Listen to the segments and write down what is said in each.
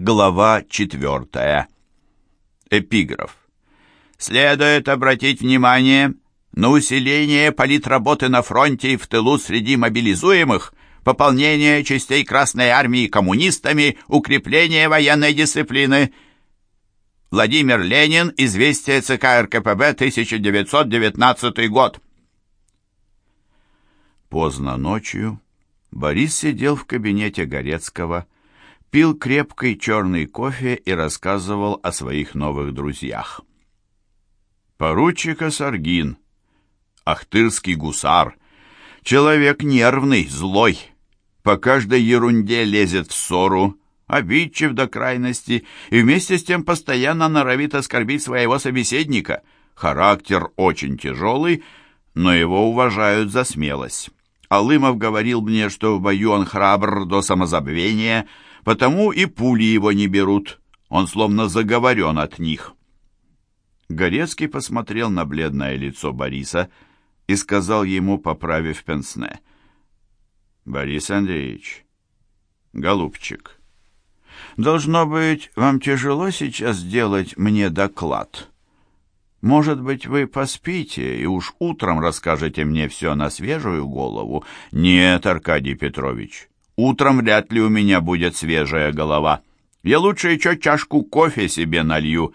Глава четвертая. Эпиграф. Следует обратить внимание на усиление политработы на фронте и в тылу среди мобилизуемых, пополнение частей Красной Армии коммунистами, укрепление военной дисциплины. Владимир Ленин. Известие ЦК РКПБ, 1919 год. Поздно ночью Борис сидел в кабинете Горецкого, пил крепкий черный кофе и рассказывал о своих новых друзьях. Поручик Асаргин, ахтырский гусар, человек нервный, злой, по каждой ерунде лезет в ссору, обидчив до крайности и вместе с тем постоянно норовит оскорбить своего собеседника. Характер очень тяжелый, но его уважают за смелость. Алымов говорил мне, что в бою он храбр до самозабвения — потому и пули его не берут. Он словно заговорен от них. Горецкий посмотрел на бледное лицо Бориса и сказал ему, поправив пенсне. «Борис Андреевич, голубчик, должно быть, вам тяжело сейчас делать мне доклад. Может быть, вы поспите и уж утром расскажете мне все на свежую голову? Нет, Аркадий Петрович, Утром вряд ли у меня будет свежая голова. Я лучше еще чашку кофе себе налью.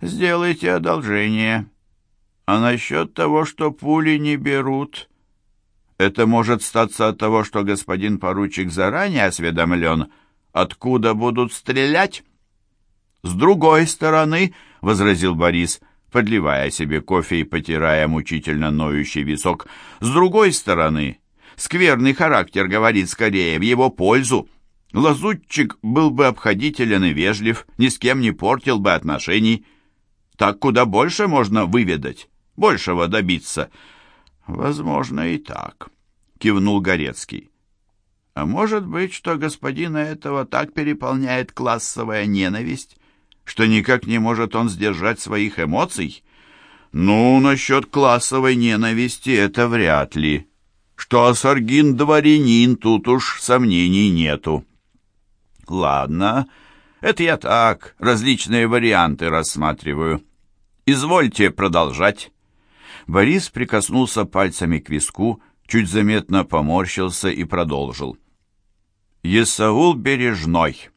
Сделайте одолжение. А насчет того, что пули не берут... Это может статься от того, что господин поручик заранее осведомлен, откуда будут стрелять. С другой стороны, — возразил Борис, подливая себе кофе и потирая мучительно ноющий висок, — с другой стороны, Скверный характер говорит скорее в его пользу. Лазутчик был бы обходителен и вежлив, ни с кем не портил бы отношений. Так куда больше можно выведать, большего добиться. Возможно, и так, кивнул Горецкий. А может быть, что господина этого так переполняет классовая ненависть, что никак не может он сдержать своих эмоций? Ну, насчет классовой ненависти это вряд ли, что Асаргин дворянин, тут уж сомнений нету. Ладно, это я так, различные варианты рассматриваю. Извольте продолжать. Борис прикоснулся пальцами к виску, чуть заметно поморщился и продолжил. Есаул Бережной.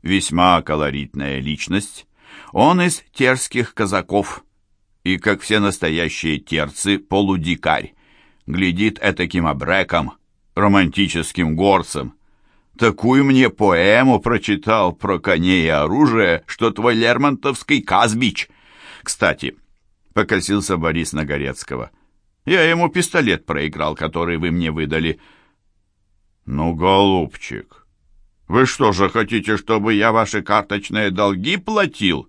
Весьма колоритная личность. Он из терских казаков и, как все настоящие терцы, полудикарь глядит этаким обреком, романтическим горцем. Такую мне поэму прочитал про коней и оружие, что твой Лермонтовский Казбич. Кстати, покосился Борис Нагорецкого. Я ему пистолет проиграл, который вы мне выдали. Ну, голубчик, вы что же хотите, чтобы я ваши карточные долги платил?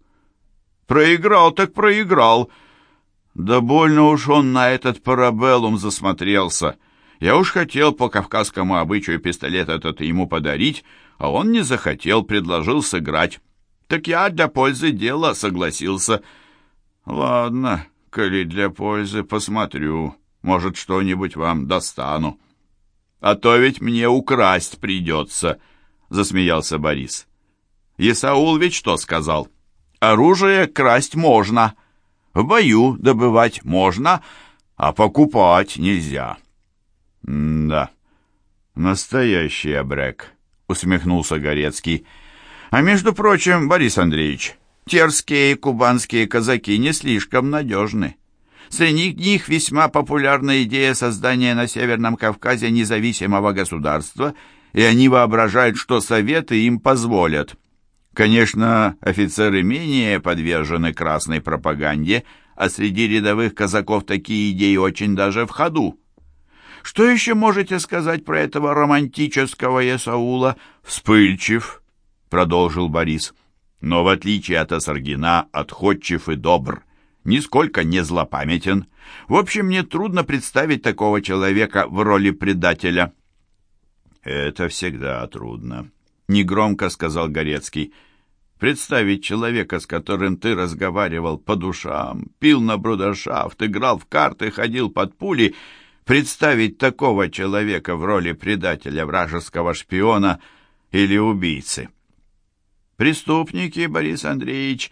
Проиграл так проиграл, — да больно уж он на этот парабеллум засмотрелся. Я уж хотел по кавказскому обычаю пистолет этот ему подарить, а он не захотел, предложил сыграть. Так я для пользы дела согласился. Ладно, коли для пользы, посмотрю. Может, что-нибудь вам достану. А то ведь мне украсть придется, — засмеялся Борис. Исаул ведь что сказал? Оружие красть можно, — в бою добывать можно, а покупать нельзя. да, настоящий обрек, усмехнулся Горецкий. А между прочим, Борис Андреевич, терские и кубанские казаки не слишком надежны. Среди них весьма популярна идея создания на Северном Кавказе независимого государства, и они воображают, что советы им позволят. Конечно, офицеры менее подвержены красной пропаганде, а среди рядовых казаков такие идеи очень даже в ходу. Что еще можете сказать про этого романтического Есаула? Вспыльчив, продолжил Борис. Но в отличие от Асаргина, отходчив и добр, нисколько не злопамятен. В общем, мне трудно представить такого человека в роли предателя. Это всегда трудно, негромко сказал Горецкий. Представить человека, с которым ты разговаривал по душам, пил на брудершафт, играл в карты, ходил под пули, представить такого человека в роли предателя, вражеского шпиона или убийцы. Преступники, Борис Андреевич,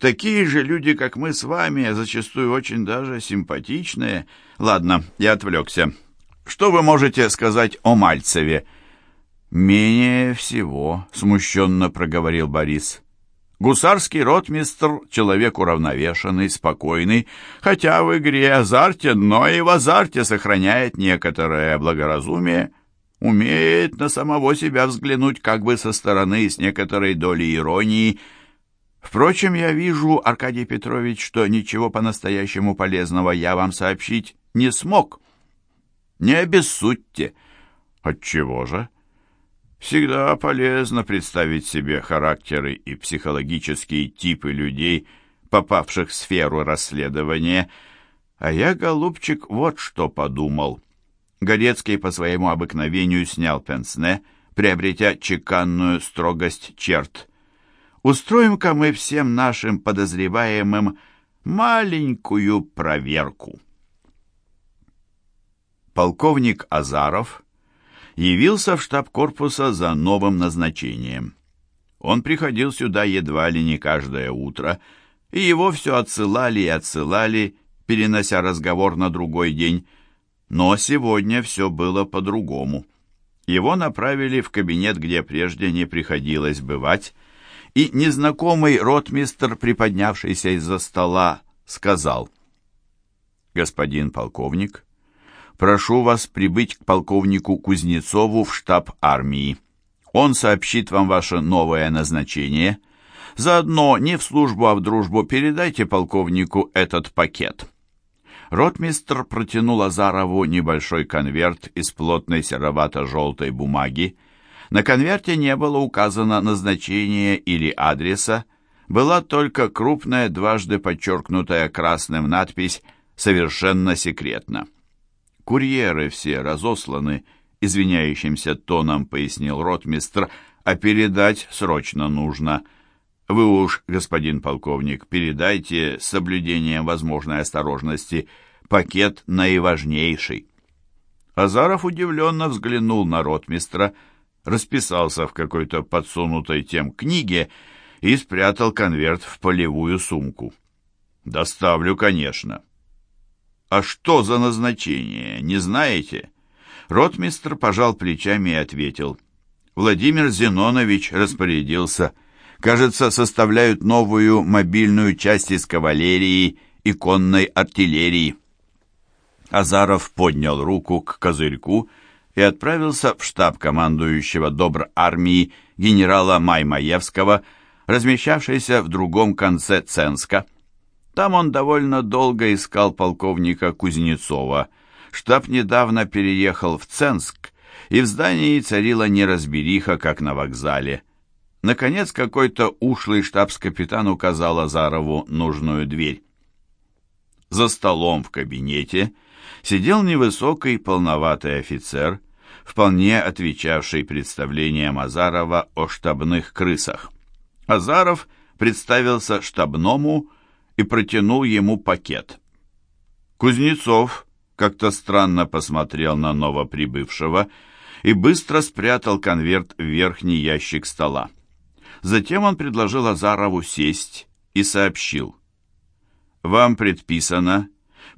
такие же люди, как мы с вами, а зачастую очень даже симпатичные. Ладно, я отвлекся. Что вы можете сказать о Мальцеве?» «Менее всего», — смущенно проговорил Борис. «Гусарский ротмистр — человек уравновешенный, спокойный, хотя в игре азартен, но и в азарте сохраняет некоторое благоразумие, умеет на самого себя взглянуть как бы со стороны с некоторой долей иронии. Впрочем, я вижу, Аркадий Петрович, что ничего по-настоящему полезного я вам сообщить не смог. Не обессудьте». «Отчего же?» Всегда полезно представить себе характеры и психологические типы людей, попавших в сферу расследования. А я, голубчик, вот что подумал. Горецкий по своему обыкновению снял пенсне, приобретя чеканную строгость черт. Устроим-ка мы всем нашим подозреваемым маленькую проверку. Полковник Азаров явился в штаб корпуса за новым назначением. Он приходил сюда едва ли не каждое утро, и его все отсылали и отсылали, перенося разговор на другой день. Но сегодня все было по-другому. Его направили в кабинет, где прежде не приходилось бывать, и незнакомый ротмистр, приподнявшийся из-за стола, сказал, «Господин полковник, прошу вас прибыть к полковнику Кузнецову в штаб армии. Он сообщит вам ваше новое назначение. Заодно не в службу, а в дружбу передайте полковнику этот пакет». Ротмистр протянул Азарову небольшой конверт из плотной серовато-желтой бумаги. На конверте не было указано назначение или адреса, была только крупная, дважды подчеркнутая красным надпись «Совершенно секретно». Курьеры все разосланы, извиняющимся тоном пояснил ротмистр, а передать срочно нужно. Вы уж, господин полковник, передайте с соблюдением возможной осторожности пакет наиважнейший. Азаров удивленно взглянул на ротмистра, расписался в какой-то подсунутой тем книге и спрятал конверт в полевую сумку. «Доставлю, конечно». «А что за назначение, не знаете?» Ротмистр пожал плечами и ответил. Владимир Зенонович распорядился. Кажется, составляют новую мобильную часть из кавалерии и конной артиллерии. Азаров поднял руку к козырьку и отправился в штаб командующего Добр армии генерала Маймаевского, размещавшийся в другом конце Ценска. Там он довольно долго искал полковника Кузнецова. Штаб недавно переехал в Ценск, и в здании царила неразбериха, как на вокзале. Наконец, какой-то ушлый штабс-капитан указал Азарову нужную дверь. За столом в кабинете сидел невысокий полноватый офицер, вполне отвечавший представлениям Азарова о штабных крысах. Азаров представился штабному и протянул ему пакет. Кузнецов как-то странно посмотрел на новоприбывшего и быстро спрятал конверт в верхний ящик стола. Затем он предложил Азарову сесть и сообщил. «Вам предписано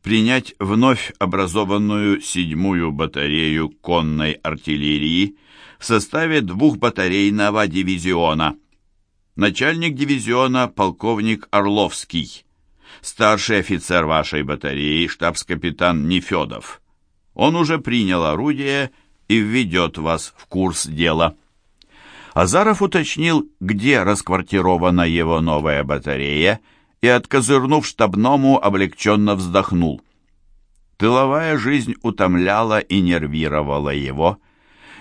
принять вновь образованную седьмую батарею конной артиллерии в составе двухбатарейного дивизиона. Начальник дивизиона полковник Орловский старший офицер вашей батареи, штабс-капитан Нефедов. Он уже принял орудие и введет вас в курс дела». Азаров уточнил, где расквартирована его новая батарея, и, откозырнув штабному, облегченно вздохнул. Тыловая жизнь утомляла и нервировала его.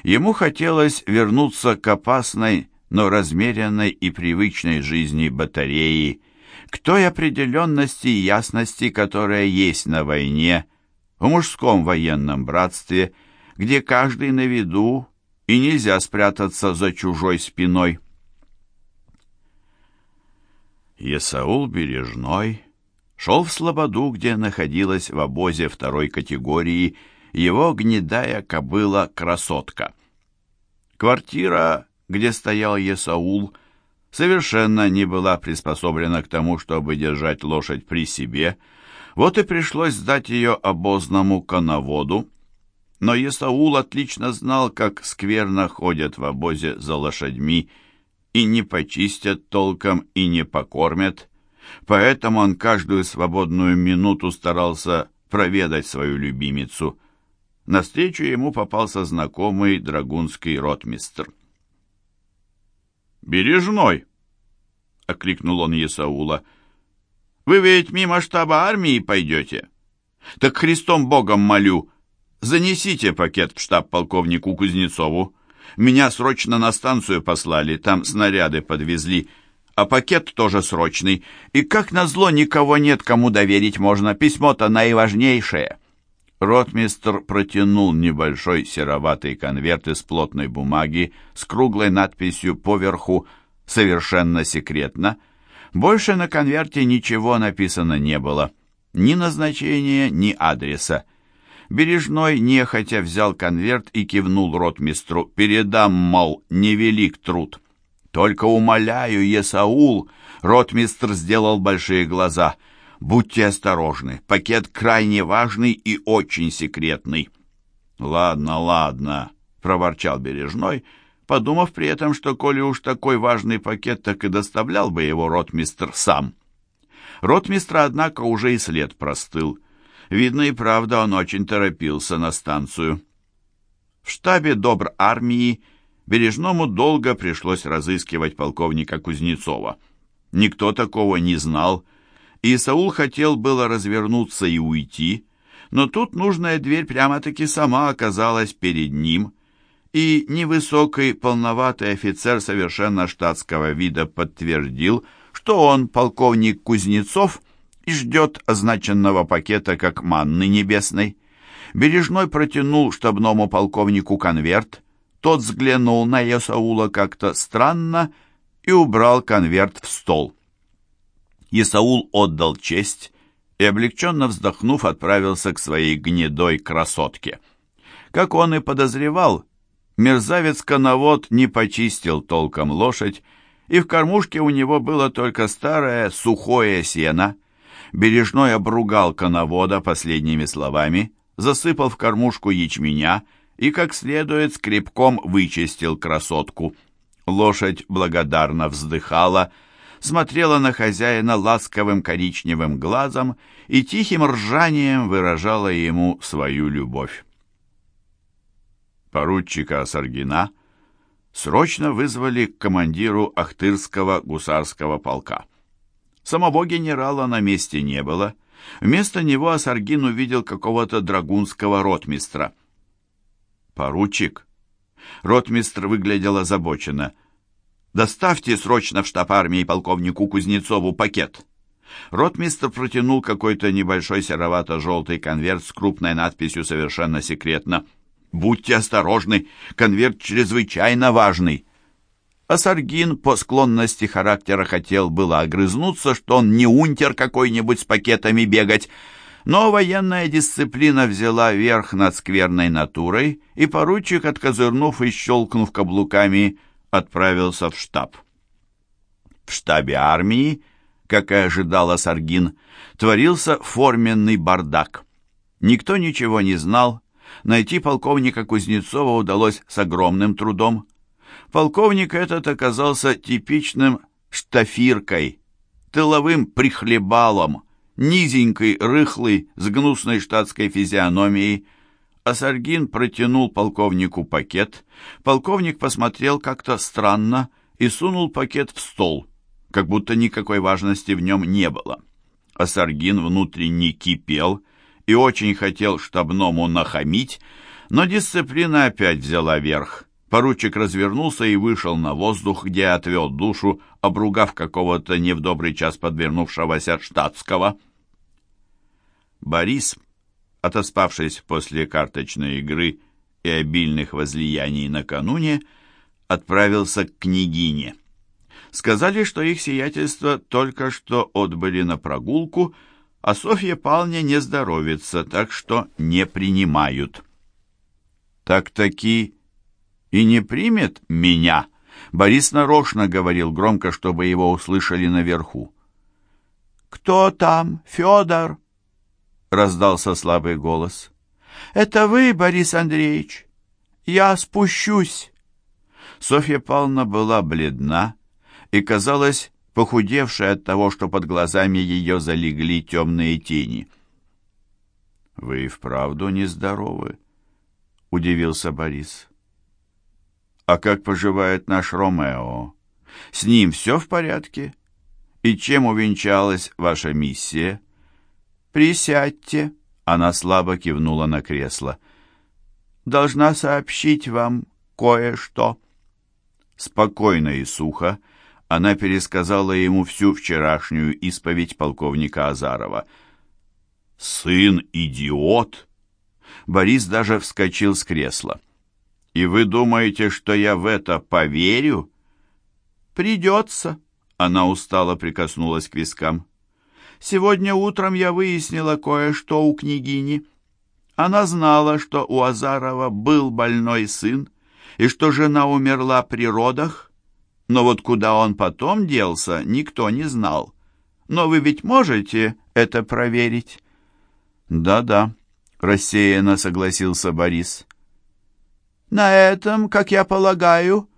Ему хотелось вернуться к опасной, но размеренной и привычной жизни батареи, к той определенности и ясности, которая есть на войне, в мужском военном братстве, где каждый на виду и нельзя спрятаться за чужой спиной. Есаул Бережной шел в Слободу, где находилась в обозе второй категории его гнедая кобыла-красотка. Квартира, где стоял Есаул, совершенно не была приспособлена к тому, чтобы держать лошадь при себе, вот и пришлось сдать ее обозному коноводу, но Есаул отлично знал, как скверно ходят в обозе за лошадьми, и не почистят толком, и не покормят, поэтому он каждую свободную минуту старался проведать свою любимицу. Навстречу ему попался знакомый драгунский ротмистр. «Бережной!» — окликнул он Есаула. «Вы ведь мимо штаба армии пойдете? Так Христом Богом молю, занесите пакет в штаб полковнику Кузнецову. Меня срочно на станцию послали, там снаряды подвезли, а пакет тоже срочный. И как назло никого нет, кому доверить можно, письмо-то наиважнейшее». Ротмистр протянул небольшой сероватый конверт из плотной бумаги с круглой надписью поверху «Совершенно секретно». Больше на конверте ничего написано не было. Ни назначения, ни адреса. Бережной нехотя взял конверт и кивнул ротмистру. «Передам, мол, невелик труд». «Только умоляю, Есаул!» Ротмистр сделал большие глаза – Будьте осторожны, пакет крайне важный и очень секретный». «Ладно, ладно», — проворчал Бережной, подумав при этом, что коли уж такой важный пакет, так и доставлял бы его ротмистр сам. Ротмистра, однако, уже и след простыл. Видно и правда, он очень торопился на станцию. В штабе добр армии Бережному долго пришлось разыскивать полковника Кузнецова. Никто такого не знал, — и Саул хотел было развернуться и уйти, но тут нужная дверь прямо-таки сама оказалась перед ним, и невысокий полноватый офицер совершенно штатского вида подтвердил, что он полковник Кузнецов и ждет означенного пакета как манны небесной. Бережной протянул штабному полковнику конверт, тот взглянул на Есаула как-то странно и убрал конверт в стол. Исаул отдал честь и, облегченно вздохнув, отправился к своей гнедой красотке. Как он и подозревал, мерзавец-коновод не почистил толком лошадь, и в кормушке у него было только старое сухое сено. Бережной обругал коновода последними словами, засыпал в кормушку ячменя и, как следует, скребком вычистил красотку. Лошадь благодарно вздыхала, смотрела на хозяина ласковым коричневым глазом и тихим ржанием выражала ему свою любовь. Поручика Саргина срочно вызвали к командиру Ахтырского гусарского полка. Самого генерала на месте не было. Вместо него Асаргин увидел какого-то драгунского ротмистра. «Поручик?» Ротмистр выглядел озабоченно – Доставьте срочно в штаб армии полковнику Кузнецову пакет. Ротмистр протянул какой-то небольшой серовато-желтый конверт с крупной надписью «Совершенно секретно». «Будьте осторожны, конверт чрезвычайно важный». А Саргин по склонности характера хотел было огрызнуться, что он не унтер какой-нибудь с пакетами бегать, но военная дисциплина взяла верх над скверной натурой, и поручик, откозырнув и щелкнув каблуками, отправился в штаб. В штабе армии, как и ожидала Саргин, творился форменный бардак. Никто ничего не знал, найти полковника Кузнецова удалось с огромным трудом. Полковник этот оказался типичным штафиркой, тыловым прихлебалом, низенький, рыхлый, с гнусной штатской физиономией, а Саргин протянул полковнику пакет. Полковник посмотрел как-то странно и сунул пакет в стол, как будто никакой важности в нем не было. А Саргин внутренне кипел и очень хотел штабному нахамить, но дисциплина опять взяла верх. Поручик развернулся и вышел на воздух, где отвел душу, обругав какого-то не в добрый час подвернувшегося штатского. Борис отоспавшись после карточной игры и обильных возлияний накануне, отправился к княгине. Сказали, что их сиятельство только что отбыли на прогулку, а Софья Павловне не здоровится, так что не принимают. «Так-таки и не примет меня?» Борис нарочно говорил громко, чтобы его услышали наверху. «Кто там, Федор?» — раздался слабый голос. «Это вы, Борис Андреевич? Я спущусь». Софья Павловна была бледна и казалась похудевшей от того, что под глазами ее залегли темные тени. «Вы и вправду нездоровы?» — удивился Борис. «А как поживает наш Ромео? С ним все в порядке? И чем увенчалась ваша миссия?» «Присядьте», — она слабо кивнула на кресло. «Должна сообщить вам кое-что». Спокойно и сухо она пересказала ему всю вчерашнюю исповедь полковника Азарова. «Сын идиот!» Борис даже вскочил с кресла. «И вы думаете, что я в это поверю?» «Придется», — она устало прикоснулась к вискам. «Сегодня утром я выяснила кое-что у княгини. Она знала, что у Азарова был больной сын, и что жена умерла при родах, но вот куда он потом делся, никто не знал. Но вы ведь можете это проверить?» «Да-да», — рассеянно согласился Борис. «На этом, как я полагаю,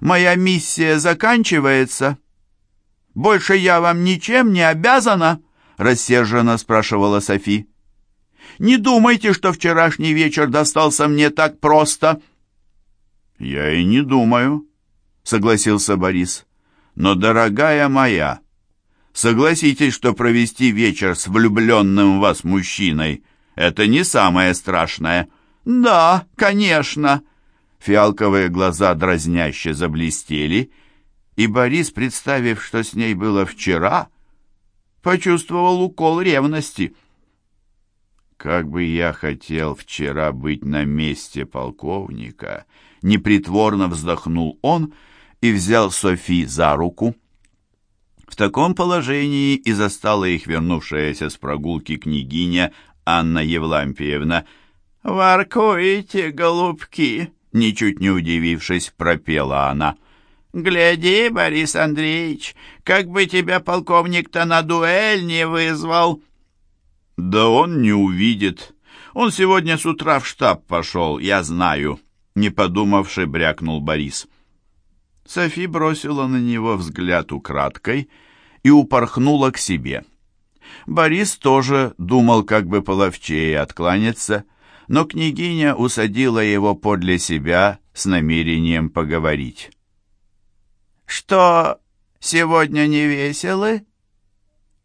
моя миссия заканчивается. Больше я вам ничем не обязана?» — рассерженно спрашивала Софи. «Не думайте, что вчерашний вечер достался мне так просто». «Я и не думаю», — согласился Борис. «Но, дорогая моя, согласитесь, что провести вечер с влюбленным в вас мужчиной — это не самое страшное». «Да, конечно». Фиалковые глаза дразняще заблестели, и Борис, представив, что с ней было вчера, почувствовал укол ревности. «Как бы я хотел вчера быть на месте полковника!» Непритворно вздохнул он и взял Софи за руку. В таком положении и застала их вернувшаяся с прогулки княгиня Анна Евлампиевна. «Воркуете, голубки!» Ничуть не удивившись, пропела она. «Гляди, Борис Андреевич, как бы тебя полковник-то на дуэль не вызвал!» «Да он не увидит. Он сегодня с утра в штаб пошел, я знаю», — не подумавши, брякнул Борис. Софи бросила на него взгляд украдкой и упорхнула к себе. Борис тоже думал, как бы половчее откланяться, но княгиня усадила его подле себя с намерением поговорить. «Что, сегодня не веселы?»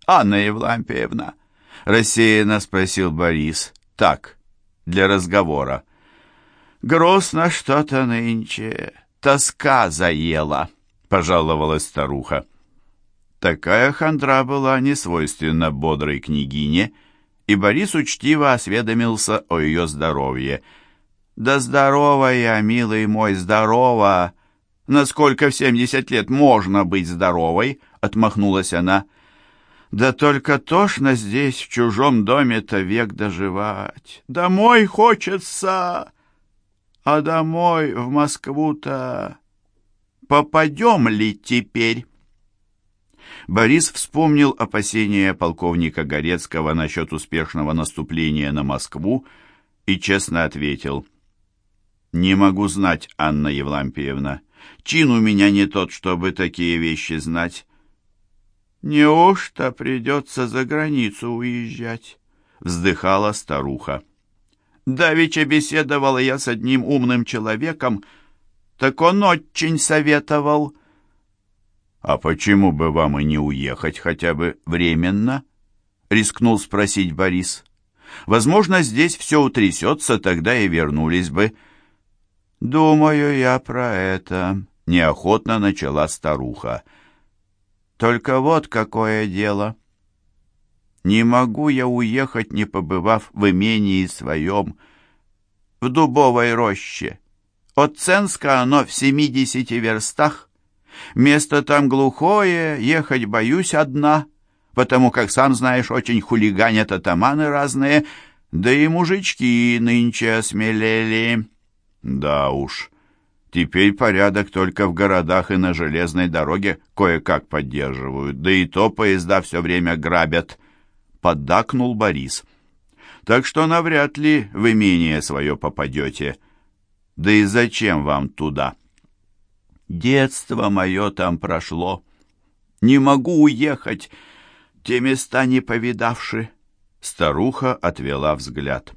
«Анна Евлампиевна», — рассеянно спросил Борис, так, для разговора. «Грустно что-то нынче, тоска заела», — пожаловалась старуха. Такая хандра была не свойственна бодрой княгине, и Борис учтиво осведомился о ее здоровье. «Да здорова я, милый мой, здорова! Насколько в семьдесят лет можно быть здоровой?» — отмахнулась она. «Да только тошно здесь, в чужом доме-то век доживать. Домой хочется, а домой в Москву-то попадем ли теперь?» Борис вспомнил опасения полковника Горецкого насчет успешного наступления на Москву и честно ответил. «Не могу знать, Анна Евлампиевна. Чин у меня не тот, чтобы такие вещи знать». «Неужто придется за границу уезжать?» — вздыхала старуха. «Давеча беседовала я с одним умным человеком, так он очень советовал». «А почему бы вам и не уехать хотя бы временно?» — рискнул спросить Борис. «Возможно, здесь все утрясется, тогда и вернулись бы». «Думаю я про это», — неохотно начала старуха. «Только вот какое дело. Не могу я уехать, не побывав в имении своем, в дубовой роще. От Ценска оно в семидесяти верстах, Место там глухое, ехать боюсь одна, потому как, сам знаешь, очень хулиганят атаманы разные, да и мужички нынче осмелели. Да уж, Теперь порядок только в городах и на железной дороге кое-как поддерживают, да и то поезда все время грабят», — поддакнул Борис. «Так что навряд ли в имение свое попадете. Да и зачем вам туда?» «Детство мое там прошло. Не могу уехать, те места не повидавши». Старуха отвела взгляд.